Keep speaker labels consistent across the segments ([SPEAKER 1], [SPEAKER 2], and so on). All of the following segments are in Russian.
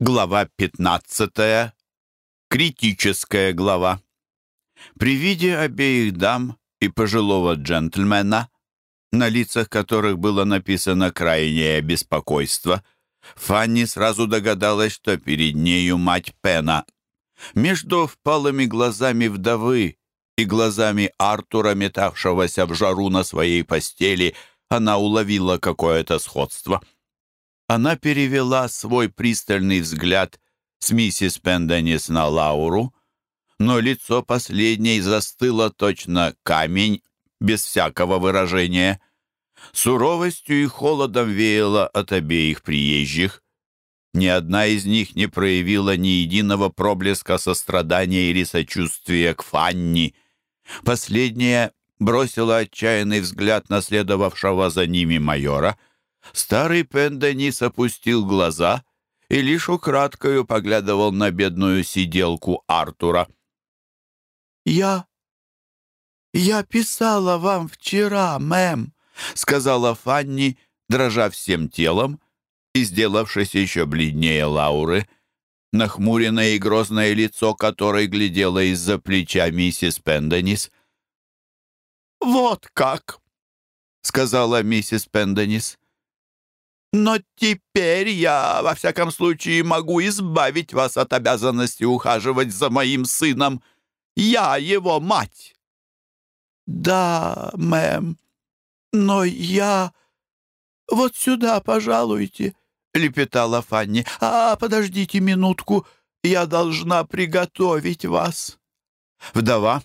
[SPEAKER 1] Глава 15. Критическая глава. При виде обеих дам и пожилого джентльмена, на лицах которых было написано крайнее беспокойство, Фанни сразу догадалась, что перед нею мать Пена. Между впалыми глазами вдовы и глазами Артура, метавшегося в жару на своей постели, она уловила какое-то сходство — она перевела свой пристальный взгляд с миссис Пенденис на Лауру, но лицо последней застыло точно камень, без всякого выражения. Суровостью и холодом веяло от обеих приезжих. Ни одна из них не проявила ни единого проблеска сострадания или сочувствия к Фанни. Последняя бросила отчаянный взгляд на следовавшего за ними майора — Старый Пенденис опустил глаза и лишь украдкою поглядывал на бедную сиделку Артура.
[SPEAKER 2] «Я... я писала вам вчера, мэм», — сказала Фанни, дрожа всем телом и сделавшись еще бледнее Лауры, нахмуренное и грозное лицо которой глядело из-за плеча миссис Пенденис.
[SPEAKER 1] «Вот как!» — сказала миссис Пенденис. Но теперь я, во всяком случае, могу избавить вас от обязанности ухаживать за моим сыном. Я его мать».
[SPEAKER 2] «Да, мэм, но я... Вот сюда, пожалуйте», — лепетала Фанни. «А, подождите минутку, я должна приготовить вас».
[SPEAKER 1] Вдова,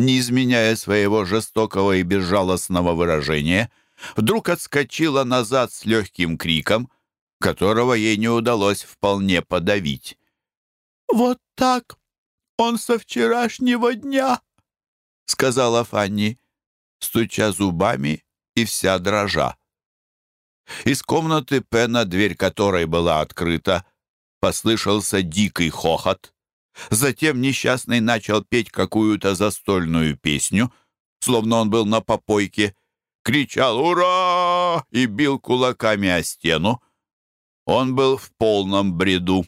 [SPEAKER 1] не изменяя своего жестокого и безжалостного выражения, — вдруг отскочила назад с легким криком, которого ей не удалось вполне подавить.
[SPEAKER 2] «Вот так он со вчерашнего дня», — сказала Фанни, стуча зубами и вся дрожа.
[SPEAKER 1] Из комнаты Пена, дверь которой была открыта, послышался дикий хохот. Затем несчастный начал петь какую-то застольную песню, словно он был на попойке, кричал «Ура!» и бил кулаками о стену. Он был в полном бреду.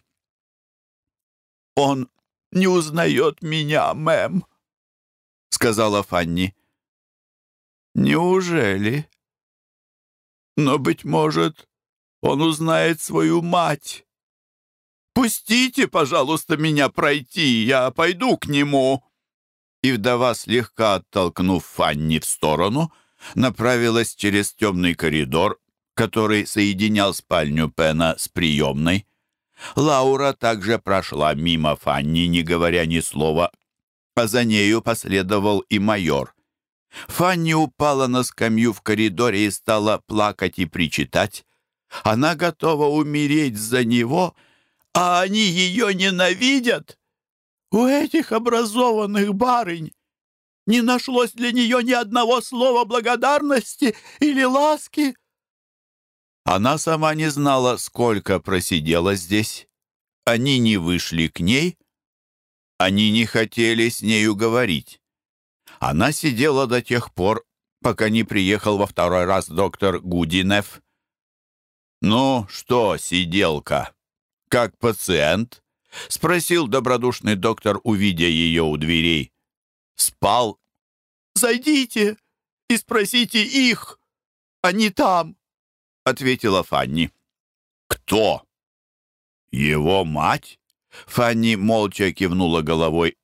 [SPEAKER 2] «Он не узнает меня, мэм», — сказала Фанни. «Неужели? Но, быть может, он узнает свою мать. Пустите, пожалуйста, меня пройти, я пойду к нему».
[SPEAKER 1] И вдова, слегка оттолкнув Фанни в сторону, — направилась через темный коридор, который соединял спальню Пена с приемной. Лаура также прошла мимо Фанни, не говоря ни слова, а за нею последовал и майор. Фанни упала на скамью в коридоре и стала плакать и причитать. Она готова умереть за него, а они ее ненавидят. У этих образованных барынь не нашлось для нее ни одного слова благодарности или ласки. Она сама не знала, сколько просидела здесь. Они не вышли к ней, они не хотели с нею говорить. Она сидела до тех пор, пока не приехал во второй раз доктор Гудинев. «Ну что, сиделка, как пациент?» — спросил добродушный доктор, увидя ее у дверей спал. «Зайдите и спросите их, они там», — ответила Фанни. «Кто? Его мать?» Фанни молча кивнула головой.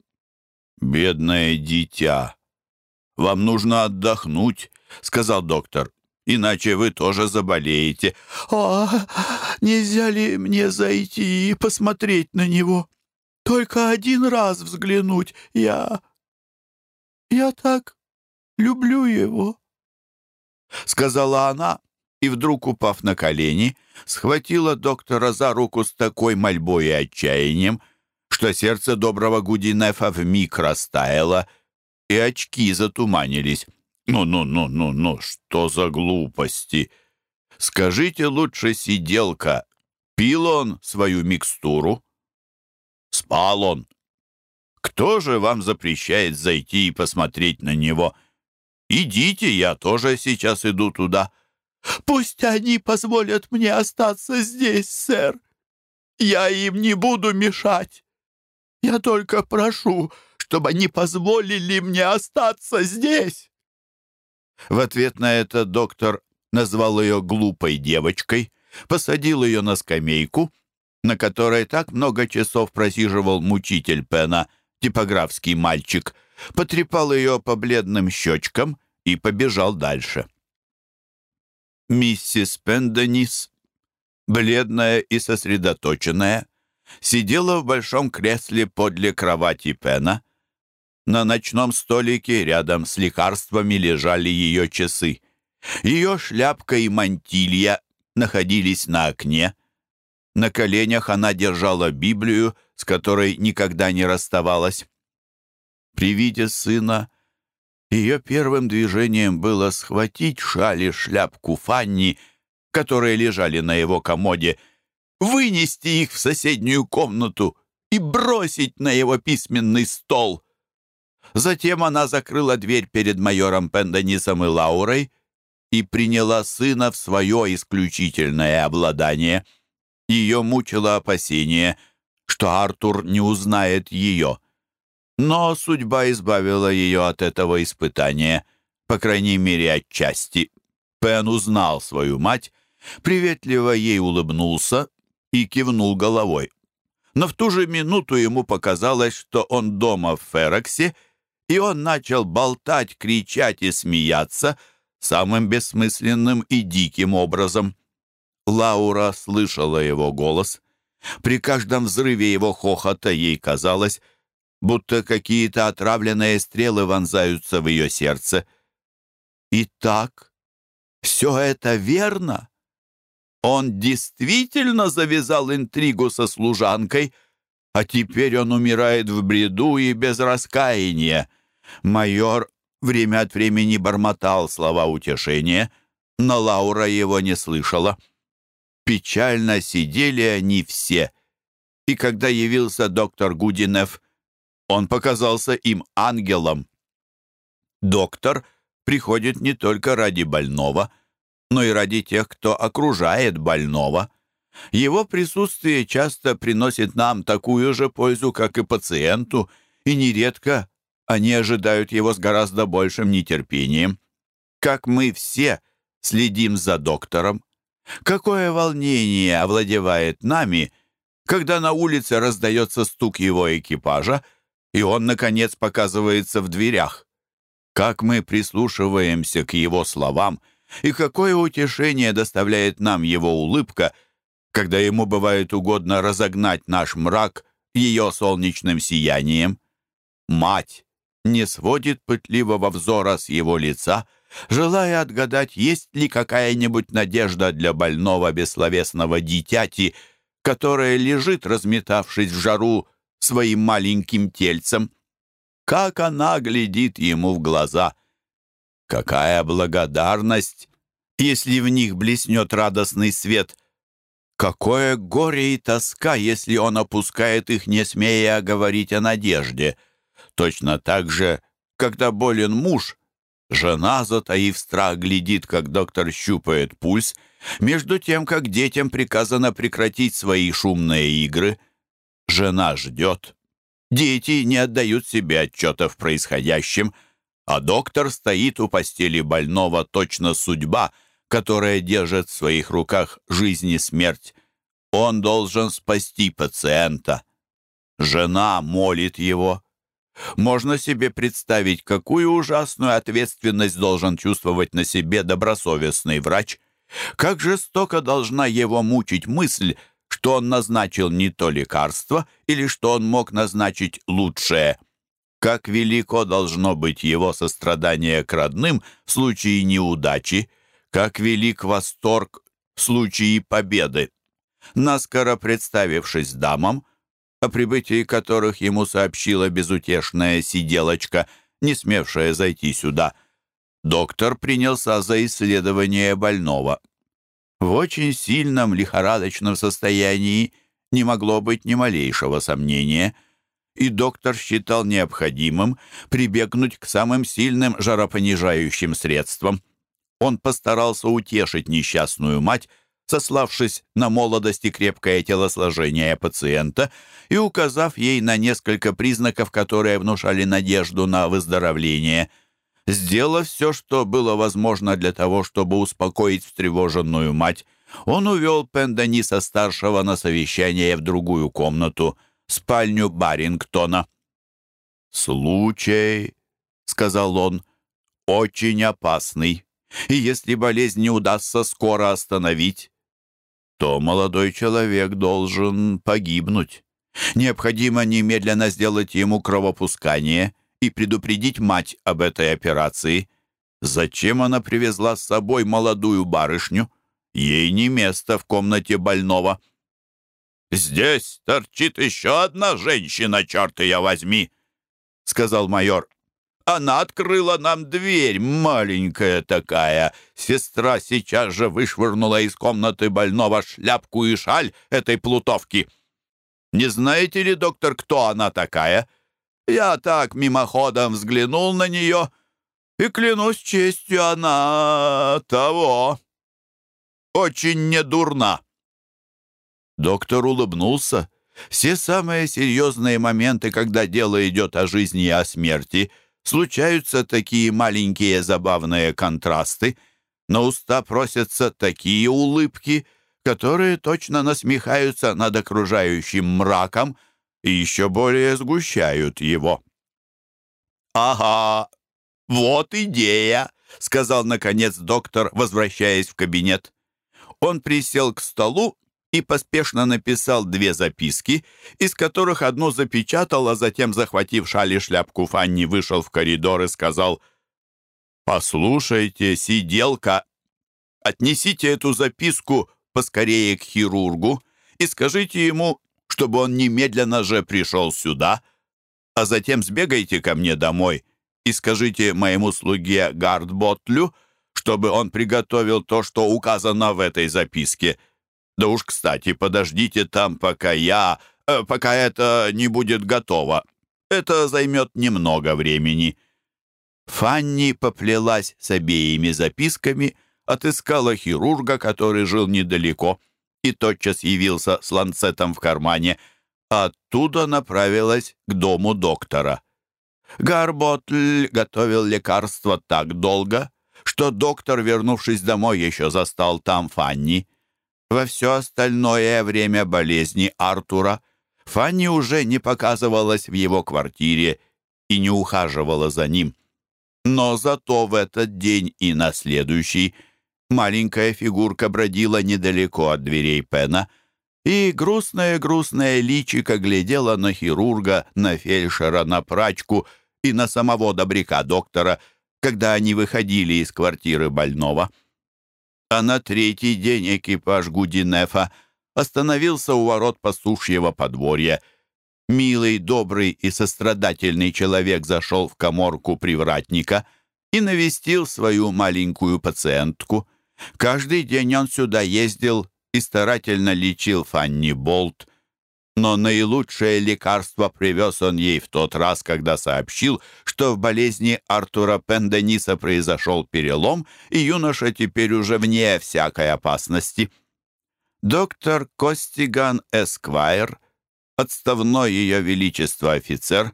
[SPEAKER 1] «Бедное дитя! Вам нужно отдохнуть», — сказал доктор. «Иначе вы тоже заболеете».
[SPEAKER 2] «А нельзя ли мне зайти и посмотреть на него? Только один раз взглянуть. Я «Я так люблю его», — сказала она, и вдруг, упав на колени, схватила доктора за руку с такой мольбой и отчаянием, что сердце доброго Гудинефа вмиг растаяло, и очки затуманились. «Ну-ну-ну-ну-ну, что за глупости! Скажите лучше, сиделка, пил он свою микстуру?» «Спал он кто же вам запрещает зайти и посмотреть на него? Идите, я тоже сейчас иду туда. Пусть они позволят мне остаться здесь, сэр. Я им не буду мешать. Я только прошу, чтобы они позволили мне остаться здесь».
[SPEAKER 1] В ответ на это доктор назвал ее глупой девочкой, посадил ее на скамейку, на которой так много часов просиживал мучитель Пена, типографский мальчик, потрепал ее по бледным щечкам и побежал дальше. Миссис Пенденис, бледная и сосредоточенная, сидела в большом кресле подле кровати Пена. На ночном столике рядом с лекарствами лежали ее часы. Ее шляпка и мантилья находились на окне. На коленях она держала Библию, с которой никогда не расставалась. При виде сына ее первым движением было схватить шаль и шляпку Фанни, которые лежали на его комоде, вынести их в соседнюю комнату и бросить на его письменный стол. Затем она закрыла дверь перед майором Пенденисом и Лаурой и приняла сына в свое исключительное обладание. Ее мучило опасение, что Артур не узнает ее. Но судьба избавила ее от этого испытания, по крайней мере, отчасти. Пен узнал свою мать, приветливо ей улыбнулся и кивнул головой. Но в ту же минуту ему показалось, что он дома в Фероксе, и он начал болтать, кричать и смеяться самым бессмысленным и диким образом. Лаура слышала его голос. При каждом взрыве его хохота ей казалось, будто какие-то отравленные стрелы вонзаются в ее сердце. «Итак, все это верно?» Он действительно завязал интригу со служанкой, а теперь он умирает в бреду и без раскаяния. Майор время от времени бормотал слова утешения, но Лаура его не слышала. Печально сидели они все, и когда явился доктор Гудинев, он показался им ангелом. Доктор приходит не только ради больного, но и ради тех, кто окружает больного. Его присутствие часто приносит нам такую же пользу, как и пациенту, и нередко они ожидают его с гораздо большим нетерпением. Как мы все следим за доктором. Какое волнение овладевает нами, когда на улице раздается стук его экипажа, и он, наконец, показывается в дверях. Как мы прислушиваемся к его словам, и какое утешение доставляет нам его улыбка, когда ему бывает угодно разогнать наш мрак ее солнечным сиянием. Мать не сводит пытливого взора с его лица, желая отгадать, есть ли какая-нибудь надежда для больного бессловесного дитяти, которое лежит, разметавшись в жару, своим маленьким тельцем. Как она глядит ему в глаза! Какая благодарность, если в них блеснет радостный свет! Какое горе и тоска, если он опускает их, не смея говорить о надежде! Точно так же, когда болен муж, жена, затаив страх, глядит, как доктор щупает пульс, между тем, как детям приказано прекратить свои шумные игры — Жена ждет. Дети не отдают себе отчета в происходящем, а доктор стоит у постели больного точно судьба, которая держит в своих руках жизнь и смерть. Он должен спасти пациента. Жена молит его. Можно себе представить, какую ужасную ответственность должен чувствовать на себе добросовестный врач. Как жестоко должна его мучить мысль, что он назначил не то лекарство или что он мог назначить лучшее. Как велико должно быть его сострадание к родным в случае неудачи, как велик восторг в случае победы. Наскоро представившись дамам, о прибытии которых ему сообщила безутешная сиделочка, не смевшая зайти сюда, доктор принялся за исследование больного. В очень сильном лихорадочном состоянии не могло быть ни малейшего сомнения, и доктор считал необходимым прибегнуть к самым сильным жаропонижающим средствам. Он постарался утешить несчастную мать, сославшись на молодость и крепкое телосложение пациента и указав ей на несколько признаков, которые внушали надежду на выздоровление. Сделав все, что было возможно для того, чтобы успокоить встревоженную мать, он увел Пендениса-старшего на совещание в другую комнату, спальню Барингтона. «Случай», — сказал он, — «очень опасный, и если болезнь не удастся скоро остановить, то молодой человек должен погибнуть. Необходимо немедленно сделать ему кровопускание и предупредить мать об этой операции. Зачем она привезла с собой молодую барышню? Ей не место в комнате больного. «Здесь торчит еще одна женщина, черт ее возьми!» — сказал майор. «Она открыла нам дверь, маленькая такая. Сестра сейчас же вышвырнула из комнаты больного шляпку и шаль этой плутовки. Не знаете ли, доктор, кто она такая? Я так мимоходом взглянул на нее, и, клянусь честью, она того. Очень недурна». Доктор улыбнулся. Все самые серьезные моменты, когда дело идет о жизни и о смерти, случаются такие маленькие забавные контрасты. На уста просятся такие улыбки, которые точно насмехаются над окружающим мраком и еще более сгущают его. «Ага, вот идея», — сказал, наконец, доктор, возвращаясь в кабинет. Он присел к столу и поспешно написал две записки, из которых одну запечатал, а затем, захватив шаль и шляпку Фанни, вышел в коридор и сказал «Послушайте, сиделка, отнесите эту записку поскорее к хирургу и скажите ему, чтобы он немедленно же пришел сюда, а затем сбегайте ко мне домой и скажите моему слуге Гардботлю, чтобы он приготовил то, что указано в этой записке». Да уж, кстати, подождите там, пока я... Э, пока это не будет готово. Это займет немного времени». Фанни поплелась с обеими записками, отыскала хирурга, который жил недалеко, и тотчас явился с ланцетом в кармане, оттуда направилась к дому доктора. Гарботль готовил лекарство так долго, что доктор, вернувшись домой, еще застал там Фанни. Во все остальное время болезни Артура Фанни уже не показывалась в его квартире и не ухаживала за ним. Но зато в этот день и на следующий маленькая фигурка бродила недалеко от дверей Пена, и грустное-грустное личико глядело на хирурга, на фельдшера, на прачку и на самого добряка доктора, когда они выходили из квартиры больного а на третий день экипаж Гудинефа остановился у ворот пастушьего подворья. Милый, добрый и сострадательный человек зашел в коморку привратника и навестил свою маленькую пациентку. Каждый день он сюда ездил и старательно лечил Фанни Болт, но наилучшее лекарство привез он ей в тот раз, когда сообщил, что в болезни Артура Пендениса произошел перелом, и юноша теперь уже вне всякой опасности. Доктор Костиган Эсквайр, отставной ее величество офицер,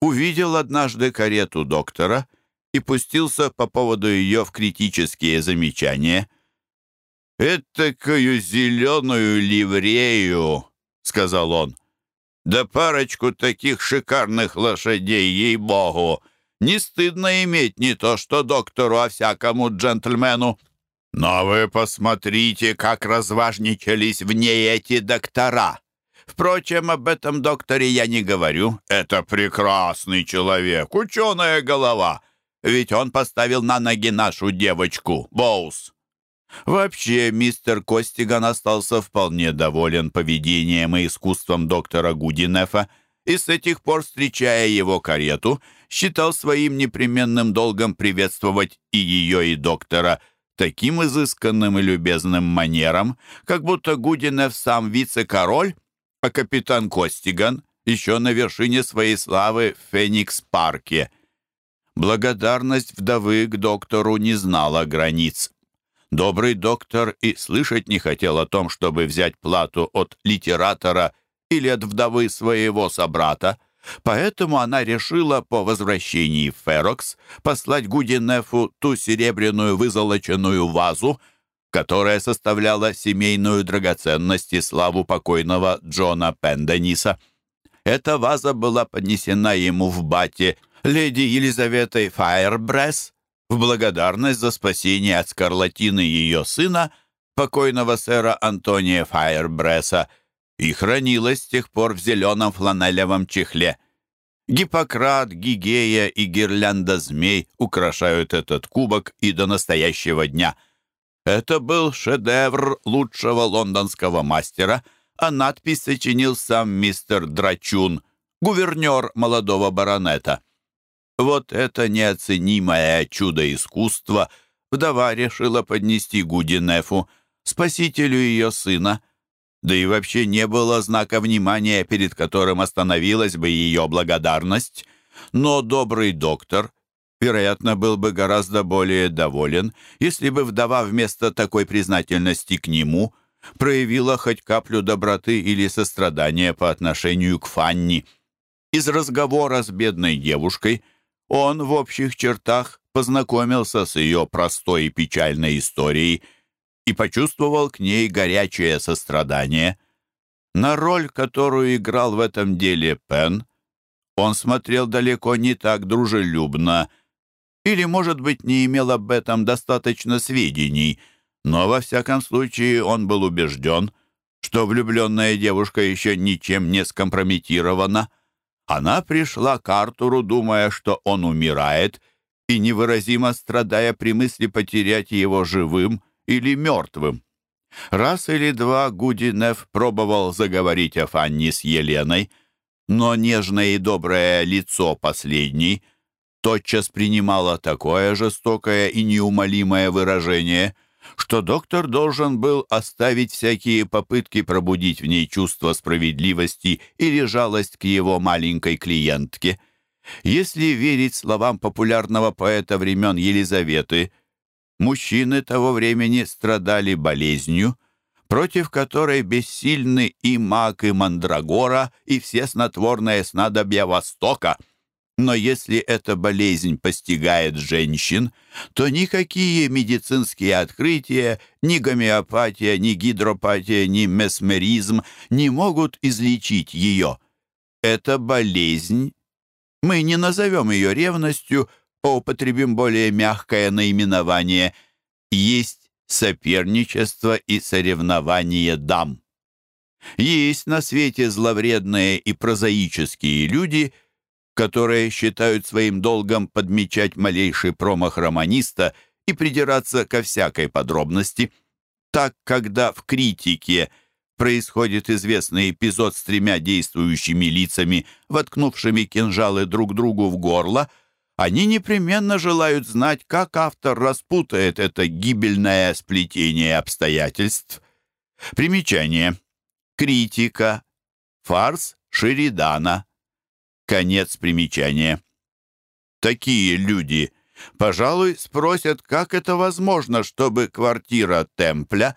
[SPEAKER 1] увидел однажды карету доктора и пустился по поводу ее в критические замечания. «Этакую зеленую ливрею!» — сказал он. «Да парочку таких шикарных лошадей, ей-богу! Не стыдно иметь не то что доктору, а всякому джентльмену. Но вы посмотрите, как разважничались в ней эти доктора. Впрочем, об этом докторе я не говорю. Это прекрасный человек, ученая голова. Ведь он поставил на ноги нашу девочку, Боус. Вообще, мистер Костиган остался вполне доволен поведением и искусством доктора Гудинефа и с этих пор, встречая его карету, считал своим непременным долгом приветствовать и ее, и доктора таким изысканным и любезным манером, как будто Гудинеф сам вице-король, а капитан Костиган еще на вершине своей славы в Феникс-парке. Благодарность вдовы к доктору не знала границ. Добрый доктор и слышать не хотел о том, чтобы взять плату от литератора или от вдовы своего собрата, поэтому она решила по возвращении в Ферокс послать Гудинефу ту серебряную вызолоченную вазу, которая составляла семейную драгоценность и славу покойного Джона Пендениса. Эта ваза была поднесена ему в бате леди Елизаветой Фаербресс, в благодарность за спасение от скарлатины ее сына, покойного сэра Антония Файербресса, и хранилась с тех пор в зеленом фланелевом чехле. Гиппократ, Гигея и гирлянда змей украшают этот кубок и до настоящего дня. Это был шедевр лучшего лондонского мастера, а надпись сочинил сам мистер Драчун, гувернер молодого баронета. Вот это неоценимое чудо искусства вдова решила поднести Гудинефу, спасителю ее сына. Да и вообще не было знака внимания, перед которым остановилась бы ее благодарность. Но добрый доктор, вероятно, был бы гораздо более доволен, если бы вдова вместо такой признательности к нему проявила хоть каплю доброты или сострадания по отношению к Фанни. Из разговора с бедной девушкой – он в общих чертах познакомился с ее простой и печальной историей и почувствовал к ней горячее сострадание. На роль, которую играл в этом деле Пен, он смотрел далеко не так дружелюбно или, может быть, не имел об этом достаточно сведений, но, во всяком случае, он был убежден, что влюбленная девушка еще ничем не скомпрометирована — она пришла к Артуру, думая, что он умирает, и невыразимо страдая при мысли потерять его живым или мертвым. Раз или два Гудинев пробовал заговорить о Фанни с Еленой, но нежное и доброе лицо последней тотчас принимало такое жестокое и неумолимое выражение — что доктор должен был оставить всякие попытки пробудить в ней чувство справедливости или жалость к его маленькой клиентке. Если верить словам популярного поэта времен Елизаветы, мужчины того времени страдали болезнью, против которой бессильны и маг, и мандрагора, и все снотворные снадобья Востока — но если эта болезнь постигает женщин, то никакие медицинские открытия, ни гомеопатия, ни гидропатия, ни месмеризм не могут излечить ее. Это болезнь. Мы не назовем ее ревностью, а употребим более мягкое наименование. Есть соперничество и соревнование дам. Есть на свете зловредные и прозаические люди – которые считают своим долгом подмечать малейший промах романиста и придираться ко всякой подробности. Так, когда в критике происходит известный эпизод с тремя действующими лицами, воткнувшими кинжалы друг другу в горло, они непременно желают знать, как автор распутает это гибельное сплетение обстоятельств. Примечание. Критика. Фарс Шеридана. Конец примечания. Такие люди, пожалуй, спросят, как это возможно, чтобы квартира Темпля,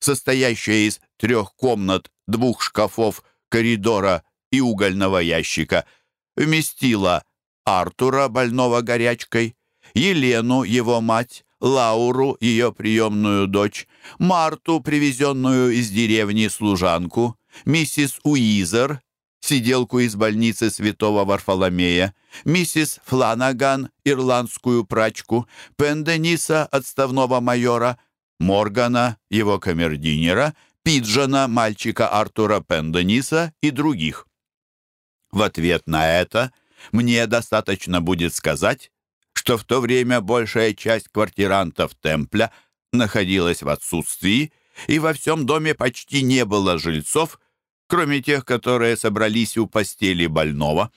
[SPEAKER 1] состоящая из трех комнат, двух шкафов, коридора и угольного ящика, вместила Артура, больного горячкой, Елену, его мать, Лауру, ее приемную дочь, Марту, привезенную из деревни служанку, миссис Уизер, сиделку из больницы святого Варфоломея, миссис Фланаган, ирландскую прачку, Пендениса, отставного майора, Моргана, его камердинера, Пиджана, мальчика Артура Пендениса и других. В ответ на это мне достаточно будет сказать, что в то время большая часть квартирантов Темпля находилась в отсутствии, и во всем доме почти не было жильцов, кроме тех, которые собрались у постели больного.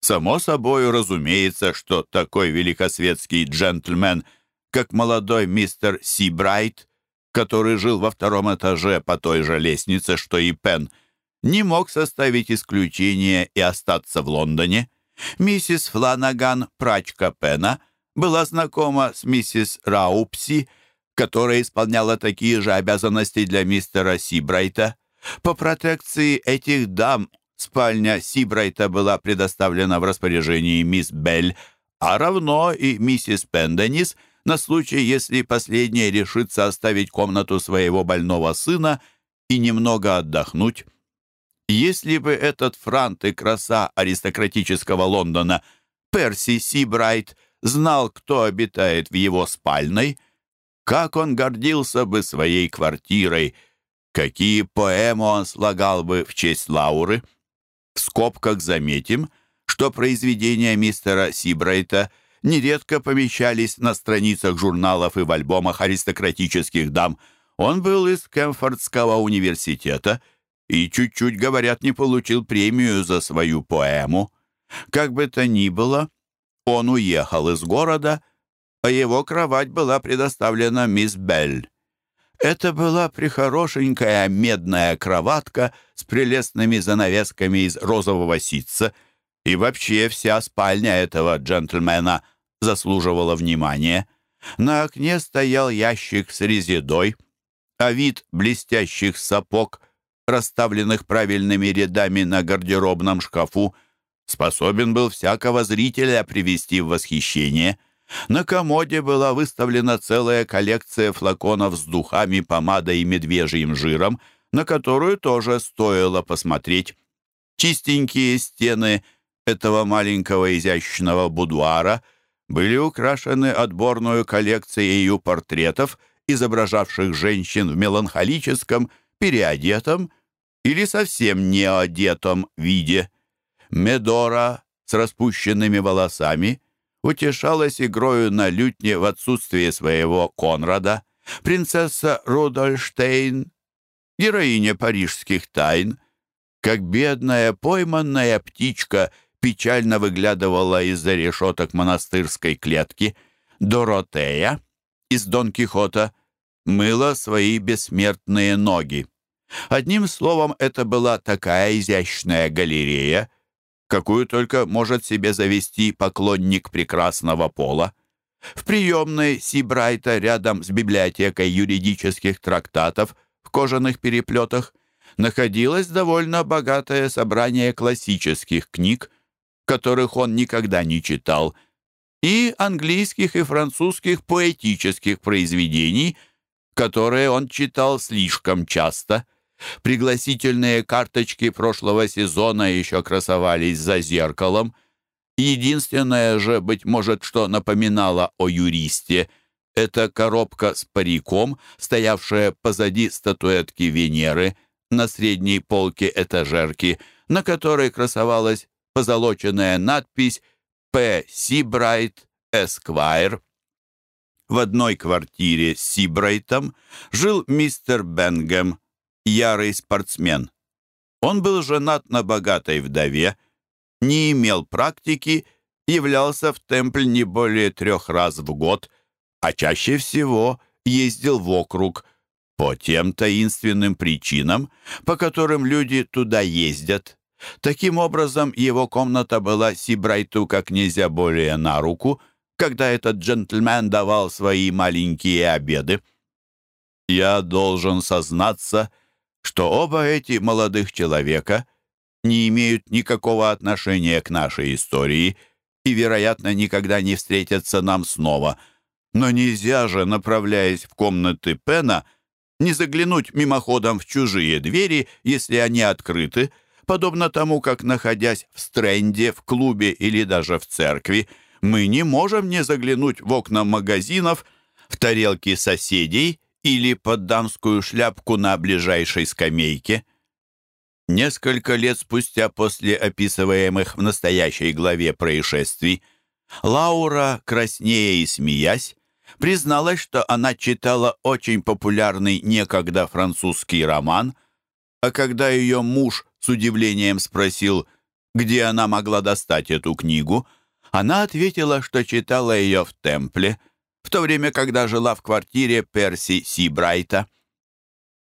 [SPEAKER 1] Само собой разумеется, что такой великосветский джентльмен, как молодой мистер Сибрайт, который жил во втором этаже по той же лестнице, что и Пен, не мог составить исключение и остаться в Лондоне. Миссис Фланаган, прачка Пена, была знакома с миссис Раупси, которая исполняла такие же обязанности для мистера Сибрайта. По протекции этих дам спальня Сибрайта была предоставлена в распоряжении мисс Белль, а равно и миссис Пенденис на случай, если последняя решится оставить комнату своего больного сына и немного отдохнуть. Если бы этот франт и краса аристократического Лондона Перси Сибрайт знал, кто обитает в его спальной, как он гордился бы своей квартирой, какие поэмы он слагал бы в честь Лауры. В скобках заметим, что произведения мистера Сибрайта нередко помещались на страницах журналов и в альбомах аристократических дам. Он был из Кемфордского университета и, чуть-чуть, говорят, не получил премию за свою поэму. Как бы то ни было, он уехал из города, а его кровать была предоставлена мисс Белль. Это была прихорошенькая медная кроватка с прелестными занавесками из розового ситца, и вообще вся спальня этого джентльмена заслуживала внимания. На окне стоял ящик с резидой, а вид блестящих сапог, расставленных правильными рядами на гардеробном шкафу, способен был всякого зрителя привести в восхищение. На комоде была выставлена целая коллекция флаконов с духами, помадой и медвежьим жиром, на которую тоже стоило посмотреть. Чистенькие стены этого маленького изящного будуара были украшены отборную коллекцией портретов, изображавших женщин в меланхолическом, переодетом или совсем неодетом виде. Медора с распущенными волосами утешалась игрою на лютне в отсутствие своего Конрада. Принцесса Рудольштейн, героиня парижских тайн, как бедная пойманная птичка печально выглядывала из-за решеток монастырской клетки. Доротея из Дон Кихота мыла свои бессмертные ноги. Одним словом, это была такая изящная галерея, какую только может себе завести поклонник прекрасного пола. В приемной Сибрайта рядом с библиотекой юридических трактатов в кожаных переплетах находилось довольно богатое собрание классических книг, которых он никогда не читал, и английских и французских поэтических произведений, которые он читал слишком часто – Пригласительные карточки прошлого сезона еще красовались за зеркалом. Единственное же, быть может, что напоминало о юристе, это коробка с париком, стоявшая позади статуэтки Венеры на средней полке этажерки, на которой красовалась позолоченная надпись «П. Сибрайт, Эсквайр». В одной квартире с Сибрайтом жил мистер Бенгем, ярый спортсмен. Он был женат на богатой вдове, не имел практики, являлся в темпль не более трех раз в год, а чаще всего ездил в округ по тем таинственным причинам, по которым люди туда ездят. Таким образом, его комната была Сибрайту как нельзя более на руку, когда этот джентльмен давал свои маленькие обеды. «Я должен сознаться», что оба эти молодых человека не имеют никакого отношения к нашей истории и, вероятно, никогда не встретятся нам снова. Но нельзя же, направляясь в комнаты Пена, не заглянуть мимоходом в чужие двери, если они открыты, подобно тому, как, находясь в стренде, в клубе или даже в церкви, мы не можем не заглянуть в окна магазинов, в тарелки соседей или под дамскую шляпку на ближайшей скамейке. Несколько лет спустя после описываемых в настоящей главе происшествий, Лаура, краснея и смеясь, призналась, что она читала очень популярный некогда французский роман, а когда ее муж с удивлением спросил, где она могла достать эту книгу, она ответила, что читала ее в Темпле, в то время, когда жила в квартире Перси Сибрайта.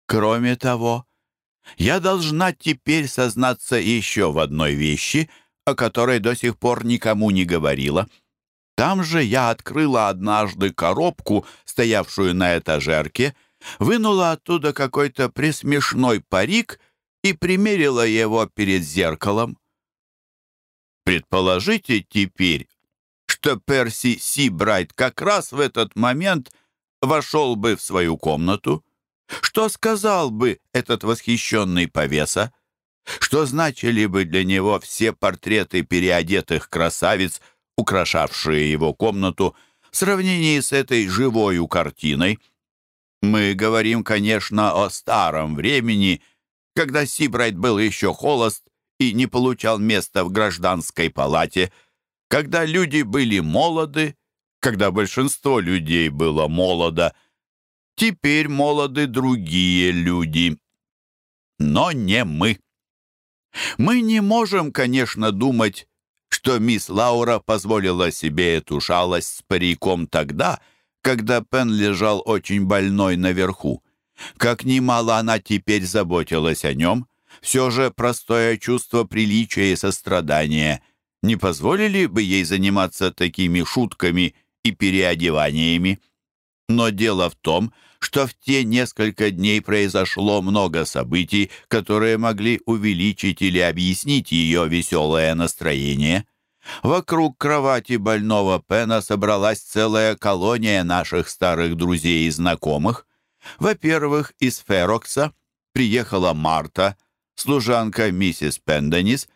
[SPEAKER 1] Кроме того, я должна теперь сознаться еще в одной вещи, о которой до сих пор никому не говорила. Там же я открыла однажды коробку, стоявшую на этажерке, вынула оттуда какой-то присмешной парик и примерила его перед зеркалом. Предположите теперь, что Перси Сибрайт как раз в этот момент вошел бы в свою комнату. Что сказал бы этот восхищенный повеса? Что значили бы для него все портреты переодетых красавиц, украшавшие его комнату, в сравнении с этой живою картиной? Мы говорим, конечно, о старом времени, когда Сибрайт был еще холост и не получал места в гражданской палате, когда люди были молоды, когда большинство людей было молодо, теперь молоды другие люди, но не мы. Мы не можем, конечно, думать, что мисс Лаура позволила себе эту шалость с париком тогда, когда Пен лежал очень больной наверху. Как немало она теперь заботилась о нем, все же простое чувство приличия и сострадания не позволили бы ей заниматься такими шутками и переодеваниями. Но дело в том, что в те несколько дней произошло много событий, которые могли увеличить или объяснить ее веселое настроение. Вокруг кровати больного Пена собралась целая колония наших старых друзей и знакомых. Во-первых, из Ферокса приехала Марта, служанка миссис Пенденис,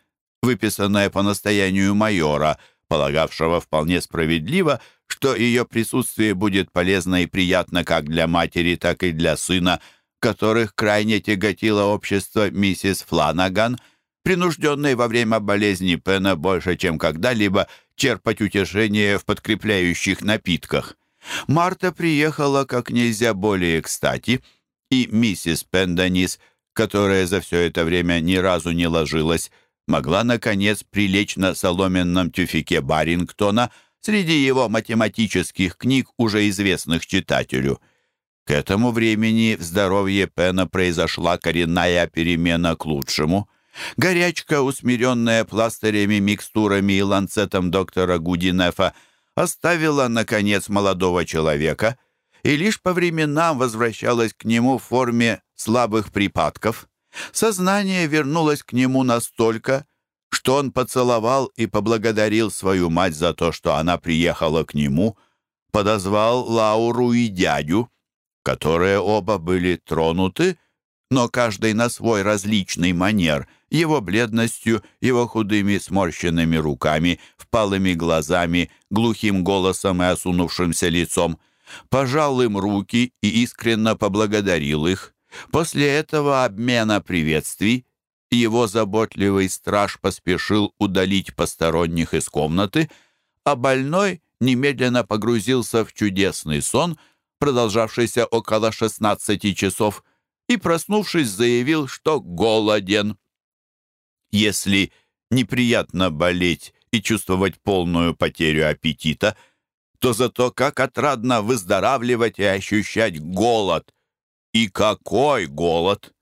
[SPEAKER 1] выписанная по настоянию майора, полагавшего вполне справедливо, что ее присутствие будет полезно и приятно как для матери, так и для сына, которых крайне тяготило общество миссис Фланаган, принужденной во время болезни Пена больше, чем когда-либо, черпать утешение в подкрепляющих напитках. Марта приехала как нельзя более кстати, и миссис Пенденис, которая за все это время ни разу не ложилась, могла, наконец, прилечь на соломенном тюфике Барингтона – среди его математических книг, уже известных читателю. К этому времени в здоровье Пена произошла коренная перемена к лучшему. Горячка, усмиренная пластырями, микстурами и ланцетом доктора Гудинефа, оставила, наконец, молодого человека и лишь по временам возвращалась к нему в форме слабых припадков. Сознание вернулось к нему настолько, что он поцеловал и поблагодарил свою мать за то, что она приехала к нему, подозвал Лауру и дядю, которые оба были тронуты, но каждый на свой различный манер, его бледностью, его худыми сморщенными руками, впалыми глазами, глухим голосом и осунувшимся лицом, пожал им руки и искренно поблагодарил их. После этого обмена приветствий его заботливый страж поспешил удалить посторонних из комнаты, а больной немедленно погрузился в чудесный сон, продолжавшийся около 16 часов, и, проснувшись, заявил, что голоден. Если неприятно болеть и чувствовать полную потерю аппетита, то зато как отрадно выздоравливать и ощущать голод. И какой голод!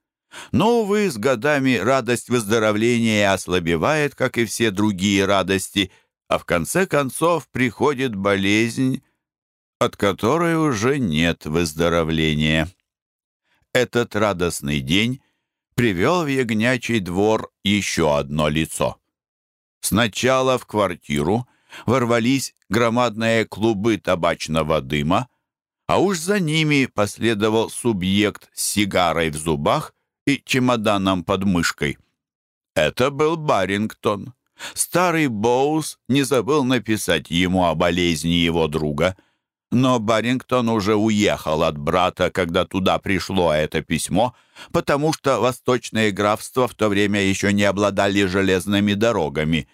[SPEAKER 1] Но, увы, с годами радость выздоровления ослабевает, как и все другие радости, а в конце концов приходит болезнь, от которой уже нет выздоровления. Этот радостный день привел в ягнячий двор еще одно лицо. Сначала в квартиру ворвались громадные клубы табачного дыма, а уж за ними последовал субъект с сигарой в зубах и чемоданом под мышкой. Это был Барингтон. Старый Боус не забыл написать ему о болезни его друга. Но Барингтон уже уехал от брата, когда туда пришло это письмо, потому что восточные графства в то время еще не обладали железными дорогами.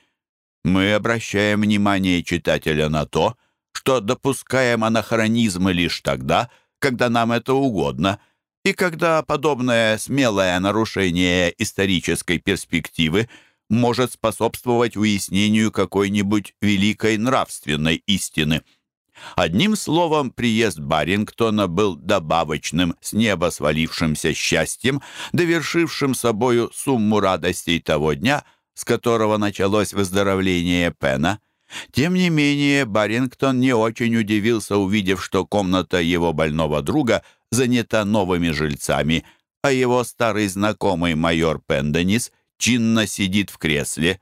[SPEAKER 1] Мы обращаем внимание читателя на то, что допускаем анахронизмы лишь тогда, когда нам это угодно — и когда подобное смелое нарушение исторической перспективы может способствовать уяснению какой-нибудь великой нравственной истины. Одним словом, приезд Барингтона был добавочным, с неба свалившимся счастьем, довершившим собою сумму радостей того дня, с которого началось выздоровление Пена. Тем не менее, Барингтон не очень удивился, увидев, что комната его больного друга занята новыми жильцами, а его старый знакомый майор Пенденис чинно сидит в кресле.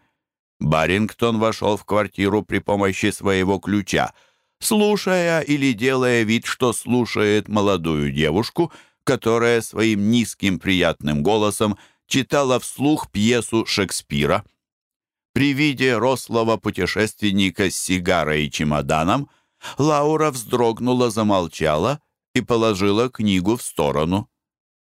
[SPEAKER 1] Барингтон вошел в квартиру при помощи своего ключа, слушая или делая вид, что слушает молодую девушку, которая своим низким приятным голосом читала вслух пьесу Шекспира. При виде рослого путешественника с сигарой и чемоданом Лаура вздрогнула, замолчала и положила книгу в сторону.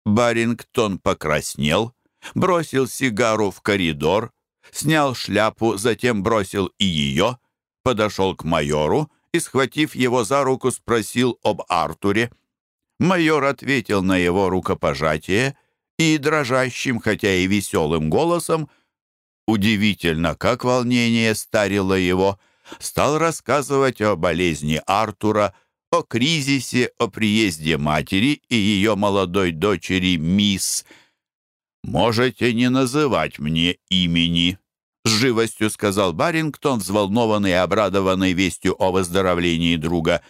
[SPEAKER 1] Барингтон покраснел, бросил сигару в коридор, снял шляпу, затем бросил и ее, подошел к майору и, схватив его за руку, спросил об Артуре. Майор ответил на его рукопожатие и дрожащим, хотя и веселым голосом, удивительно, как волнение старило его, стал рассказывать о болезни Артура, о кризисе, о приезде матери и ее молодой дочери мисс. «Можете не называть мне имени», — с живостью сказал Барингтон, взволнованный и обрадованный вестью о выздоровлении друга.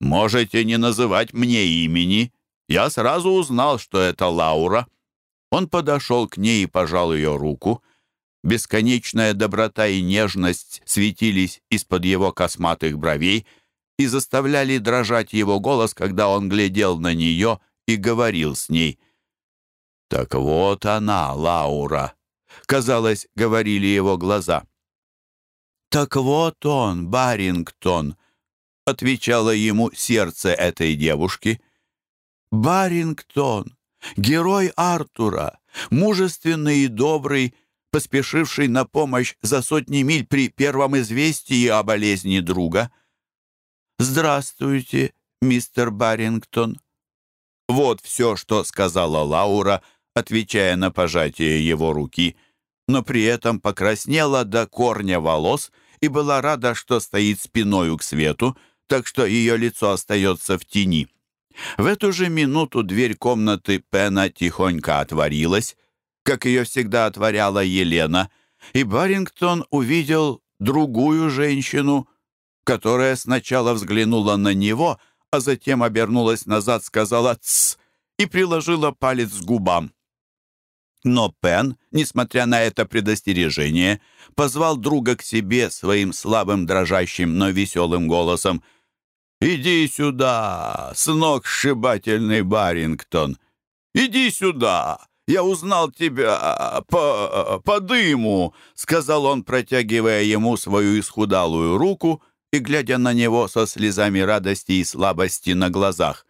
[SPEAKER 1] «Можете не называть мне имени. Я сразу узнал, что это Лаура». Он подошел к ней и пожал ее руку. Бесконечная доброта и нежность светились из-под его косматых бровей и заставляли дрожать его голос, когда он глядел на нее и говорил с ней. «Так вот она, Лаура!» — казалось, говорили его глаза. «Так вот он, Барингтон!» — отвечало ему сердце этой девушки. «Барингтон!» Герой Артура, мужественный и добрый, поспешивший на помощь за сотни миль при первом известии о болезни друга. «Здравствуйте, мистер Барингтон». Вот все, что сказала Лаура, отвечая на пожатие его руки, но при этом покраснела до корня волос и была рада, что стоит спиною к свету, так что ее лицо остается в тени. В эту же минуту дверь комнаты Пена тихонько отворилась, как ее всегда отворяла Елена, и Барингтон увидел другую женщину, которая сначала взглянула на него, а затем обернулась назад, сказала «Тсс» и приложила палец к губам. Но Пен, несмотря на это предостережение, позвал друга к себе своим слабым, дрожащим, но веселым голосом — «Иди сюда, сынок сшибательный Барингтон! Иди сюда! Я узнал тебя по, по дыму!» — сказал он, протягивая ему свою исхудалую руку и глядя на него со слезами радости и слабости на глазах.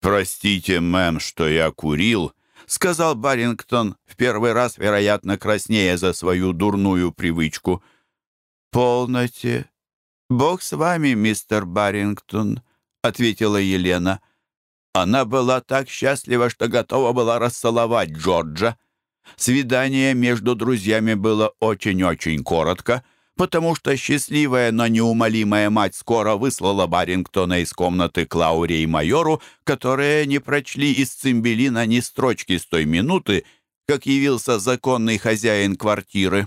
[SPEAKER 1] «Простите, мэм, что я курил», — сказал Барингтон, в первый раз, вероятно, краснея за свою дурную привычку. «Полноте, «Бог с вами, мистер Барингтон», — ответила Елена. Она была так счастлива, что готова была расцеловать Джорджа. Свидание между друзьями было очень-очень коротко, потому что счастливая, но неумолимая мать скоро выслала Барингтона из комнаты к Лауре и майору, которые не прочли из цимбелина ни строчки с той минуты, как явился законный хозяин квартиры.